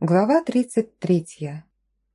Глава 33.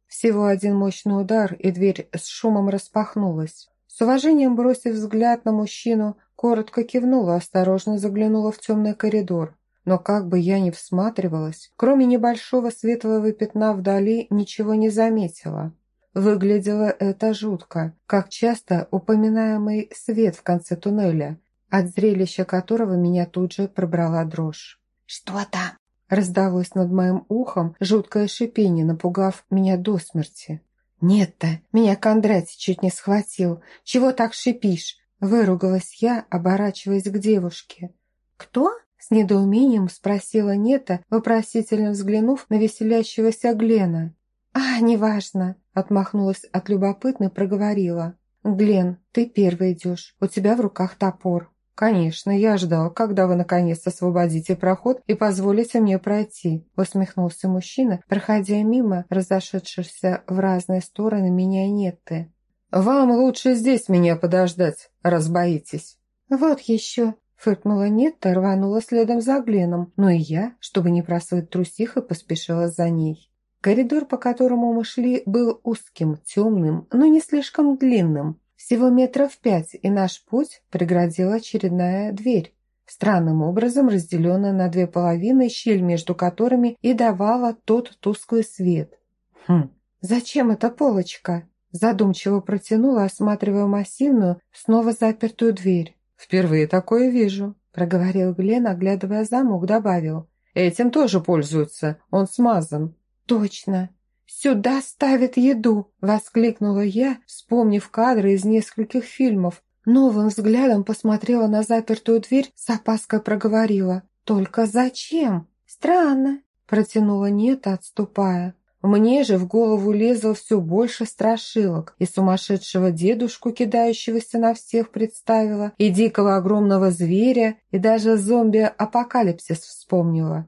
Всего один мощный удар, и дверь с шумом распахнулась. С уважением бросив взгляд на мужчину, коротко кивнула, осторожно заглянула в темный коридор. Но как бы я ни всматривалась, кроме небольшого светлого пятна вдали, ничего не заметила. Выглядело это жутко, как часто упоминаемый свет в конце туннеля, от зрелища которого меня тут же пробрала дрожь. «Что там?» Раздалось над моим ухом жуткое шипение, напугав меня до смерти. «Нет-то, меня Кондратий чуть не схватил. Чего так шипишь?» Выругалась я, оборачиваясь к девушке. «Кто?» С недоумением спросила Нета, вопросительно взглянув на веселящегося Глена. «А, неважно», — отмахнулась от любопытной, проговорила. «Глен, ты первый идешь, у тебя в руках топор». «Конечно, я ждал, когда вы наконец освободите проход и позволите мне пройти», усмехнулся мужчина, проходя мимо разошедшихся в разные стороны меня и Нетты. «Вам лучше здесь меня подождать, раз боитесь». «Вот еще», Фыркнула Нетта, рванула следом за Гленом, но и я, чтобы не просыть трусиха, поспешила за ней. Коридор, по которому мы шли, был узким, темным, но не слишком длинным. Всего метров пять, и наш путь преградила очередная дверь, странным образом разделенная на две половины, щель между которыми и давала тот тусклый свет. «Хм, зачем эта полочка?» Задумчиво протянула, осматривая массивную, снова запертую дверь. «Впервые такое вижу», – проговорил Глен, оглядывая замок, добавил. «Этим тоже пользуются, он смазан». «Точно, «Сюда ставят еду!» – воскликнула я, вспомнив кадры из нескольких фильмов. Новым взглядом посмотрела на запертую дверь, с опаской проговорила. «Только зачем?» «Странно», – протянула Нета, отступая. Мне же в голову лезло все больше страшилок, и сумасшедшего дедушку, кидающегося на всех, представила, и дикого огромного зверя, и даже зомби-апокалипсис вспомнила.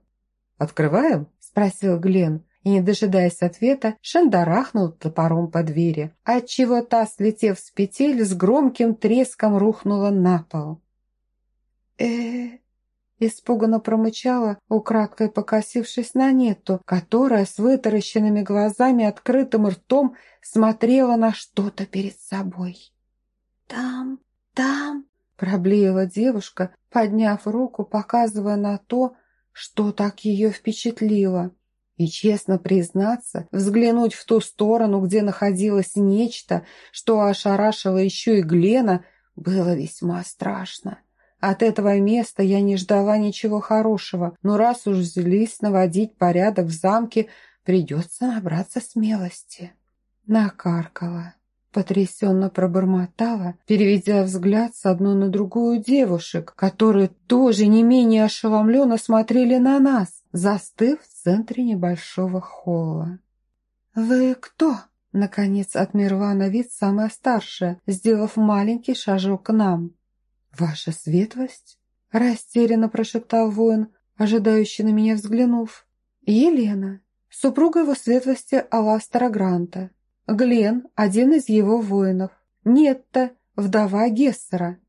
«Открываем?» – спросил Глен и, не дожидаясь ответа, шандарахнул топором по двери, отчего та, слетев с петель, с громким треском рухнула на пол. э Испуганно промычала, украдкой покосившись на Нету, которая с вытаращенными глазами, открытым ртом смотрела на что-то перед собой. «Там, там...» — проблеяла девушка, подняв руку, показывая на то, что так ее впечатлило. И, честно признаться, взглянуть в ту сторону, где находилось нечто, что ошарашило еще и Глена, было весьма страшно. От этого места я не ждала ничего хорошего, но раз уж взялись наводить порядок в замке, придется набраться смелости. Накаркала. Потрясенно пробормотала, переведя взгляд с одной на другую девушек, которые тоже не менее ошеломленно смотрели на нас, застыв в центре небольшого холла. «Вы кто?» — наконец отмерла на вид самая старшая, сделав маленький шажок к нам. «Ваша светлость?» — растерянно прошептал воин, ожидающий на меня взглянув. «Елена, супруга его светлости Аластера Гранта». Глен – один из его воинов. Нетта – вдова Гессера.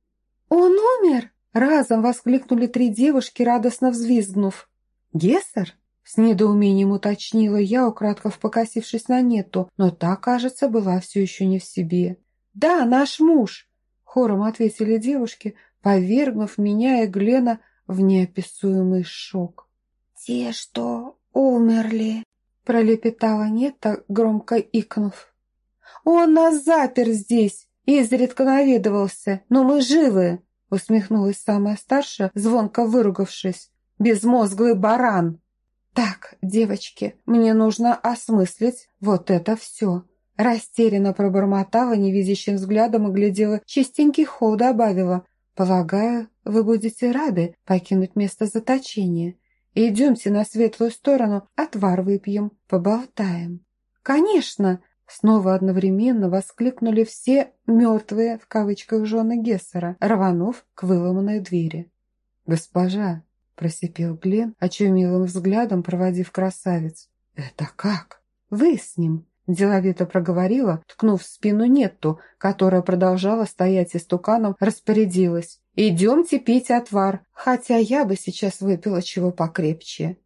«Он умер!» – разом воскликнули три девушки, радостно взвизгнув. «Гессер?» – с недоумением уточнила я, украдков покосившись на Нетту, но та, кажется, была все еще не в себе. «Да, наш муж!» – хором ответили девушки, повергнув меня и Глена в неописуемый шок. «Те, что умерли!» пролепетала Нетта, громко икнув. «Он нас запер здесь!» Изредка наведывался, но мы живы!» Усмехнулась самая старшая, звонко выругавшись. «Безмозглый баран!» «Так, девочки, мне нужно осмыслить вот это все!» Растерянно пробормотала, невидящим взглядом оглядела, чистенький холл добавила. «Полагаю, вы будете рады покинуть место заточения. Идемте на светлую сторону, отвар выпьем, поболтаем». «Конечно!» Снова одновременно воскликнули все «мертвые» в кавычках жены Гессера, рванув к выломанной двери. «Госпожа!» – просипел Глен, очумелым взглядом проводив красавец. «Это как?» «Вы с ним!» – деловито проговорила, ткнув в спину Нетту, которая продолжала стоять истуканом, распорядилась. «Идемте пить отвар, хотя я бы сейчас выпила чего покрепче».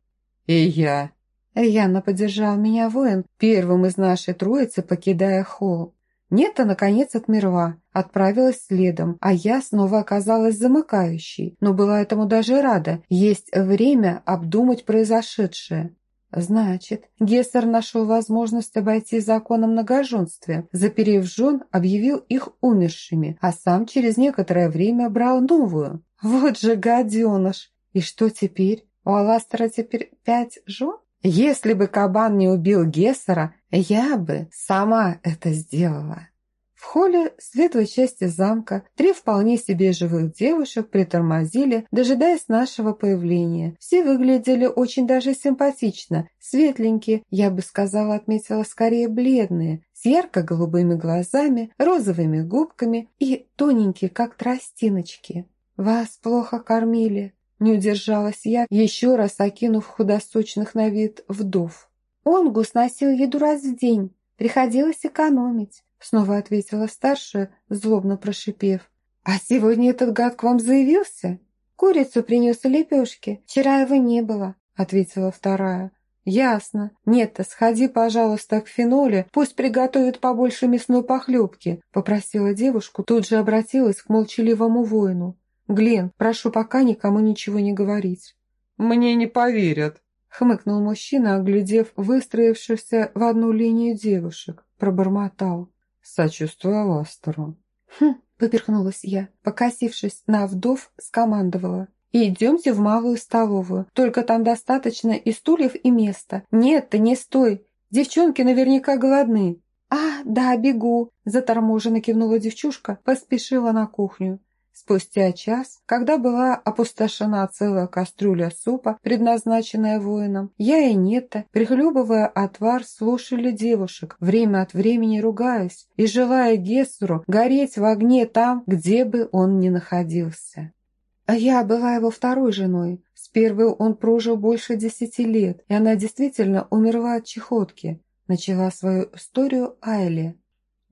«И я», Рьяно поддержал меня воин, первым из нашей троицы покидая холл. Нета, наконец, отмерла, отправилась следом, а я снова оказалась замыкающей, но была этому даже рада. Есть время обдумать произошедшее. Значит, Гессер нашел возможность обойти закон о многоженстве, заперев жен, объявил их умершими, а сам через некоторое время брал новую. Вот же гаденыш! И что теперь? У Аластера теперь пять жен? Если бы кабан не убил Гессера, я бы сама это сделала. В холле светлой части замка три вполне себе живых девушек притормозили, дожидаясь нашего появления. Все выглядели очень даже симпатично, светленькие, я бы сказала, отметила скорее бледные, с ярко-голубыми глазами, розовыми губками и тоненькие, как тростиночки. «Вас плохо кормили», не удержалась я, еще раз окинув худосочных на вид вдов. «Онгус носил еду раз в день. Приходилось экономить», снова ответила старшая, злобно прошипев. «А сегодня этот гад к вам заявился?» «Курицу принес и лепешки. Вчера его не было», ответила вторая. «Ясно. Нет-то, сходи, пожалуйста, к феноле, пусть приготовит побольше мясной похлебки», попросила девушку, тут же обратилась к молчаливому воину. «Глен, прошу пока никому ничего не говорить». «Мне не поверят», — хмыкнул мужчина, оглядев выстроившихся в одну линию девушек. Пробормотал. «Сочувствую Аластеру». «Хм», — поперхнулась я, покосившись на вдов, скомандовала. «Идемте в малую столовую, только там достаточно и стульев, и места. Нет, ты не стой, девчонки наверняка голодны». «А, да, бегу», – заторможенно кивнула девчушка, поспешила на кухню. Спустя час, когда была опустошена целая кастрюля супа, предназначенная воинам, я и Нетта, прихлебывая отвар, слушали девушек, время от времени ругаясь и желая Гессеру гореть в огне там, где бы он ни находился. А я была его второй женой. С первой он прожил больше десяти лет, и она действительно умерла от чехотки. Начала свою историю Айли.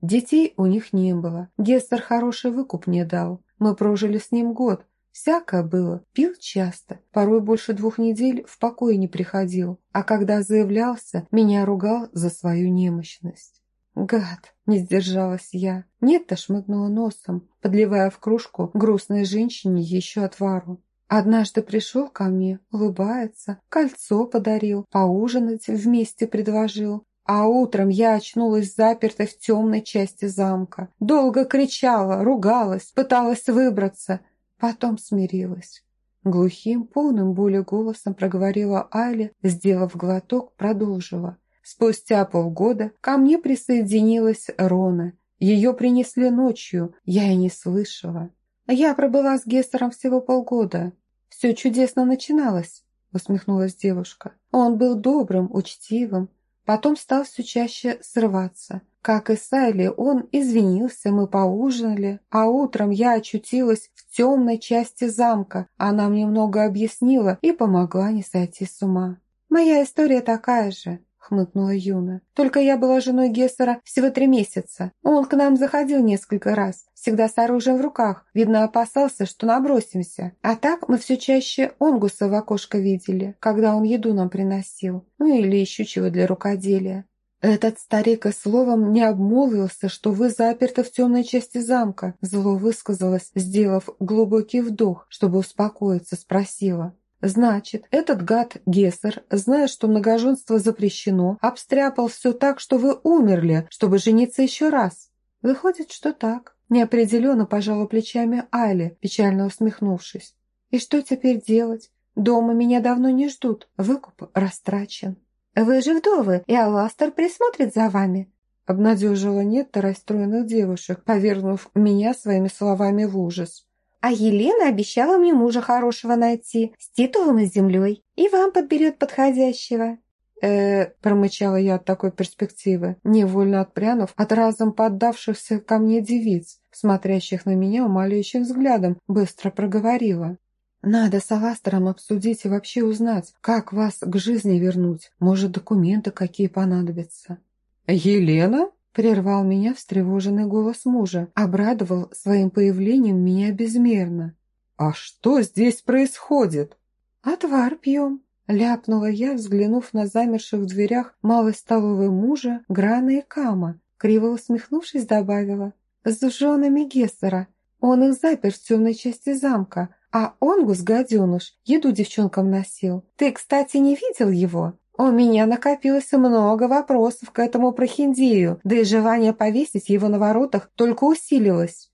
Детей у них не было. Гессер хороший выкуп не дал. Мы прожили с ним год. Всякое было. Пил часто. Порой больше двух недель в покое не приходил. А когда заявлялся, меня ругал за свою немощность. Гад, не сдержалась я. Нет-то шмыгнула носом, подливая в кружку грустной женщине еще отвару. Однажды пришел ко мне, улыбается, кольцо подарил, поужинать вместе предложил. А утром я очнулась запертой в темной части замка. Долго кричала, ругалась, пыталась выбраться. Потом смирилась. Глухим, полным боли голосом проговорила Айли, сделав глоток, продолжила. Спустя полгода ко мне присоединилась Рона. Ее принесли ночью, я и не слышала. Я пробыла с Гестером всего полгода. Все чудесно начиналось, усмехнулась девушка. Он был добрым, учтивым, Потом стал все чаще срываться. Как и Сайли, он извинился, мы поужинали, а утром я очутилась в темной части замка. Она мне много объяснила и помогла не сойти с ума. Моя история такая же хмыкнула Юна. «Только я была женой Гессера всего три месяца. Он к нам заходил несколько раз, всегда с оружием в руках. Видно, опасался, что набросимся. А так мы все чаще Онгуса в окошко видели, когда он еду нам приносил. Ну или еще чего для рукоделия. «Этот старик и словом не обмолвился, что вы заперты в темной части замка», зло высказалась, сделав глубокий вдох, чтобы успокоиться, спросила. Значит, этот гад Гессер, зная, что многоженство запрещено, обстряпал все так, что вы умерли, чтобы жениться еще раз. Выходит, что так. Неопределенно пожала плечами Али, печально усмехнувшись. И что теперь делать? Дома меня давно не ждут, выкуп растрачен. Вы же вдовы, и Аластер присмотрит за вами. Обнадежила Нетта расстроенных девушек, повернув меня своими словами в ужас. А Елена обещала мне мужа хорошего найти, с титулом и землей, и вам подберет подходящего». «Э-э», промычала я от такой перспективы, невольно отпрянув от разом поддавшихся ко мне девиц, смотрящих на меня умоляющим взглядом, быстро проговорила. «Надо с Аластером обсудить и вообще узнать, как вас к жизни вернуть. Может, документы какие понадобятся». «Елена?» Прервал меня встревоженный голос мужа, обрадовал своим появлением меня безмерно. «А что здесь происходит?» «Отвар пьем», Ляпнула я, взглянув на замерших в дверях малой столовой мужа Грана и Кама. Криво усмехнувшись, добавила. «С женами Гессера. Он их запер в темной части замка, а Онгус, гаденыш, еду девчонкам носил. Ты, кстати, не видел его? У меня накопилось много вопросов к этому прохиндею, да и желание повесить его на воротах только усилилось».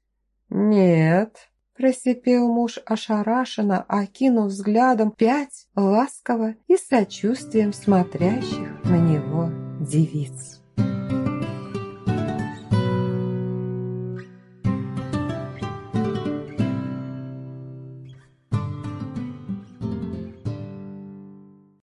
«Нет», – просипел муж ошарашенно, окинув взглядом пять ласково и сочувствием смотрящих на него девиц.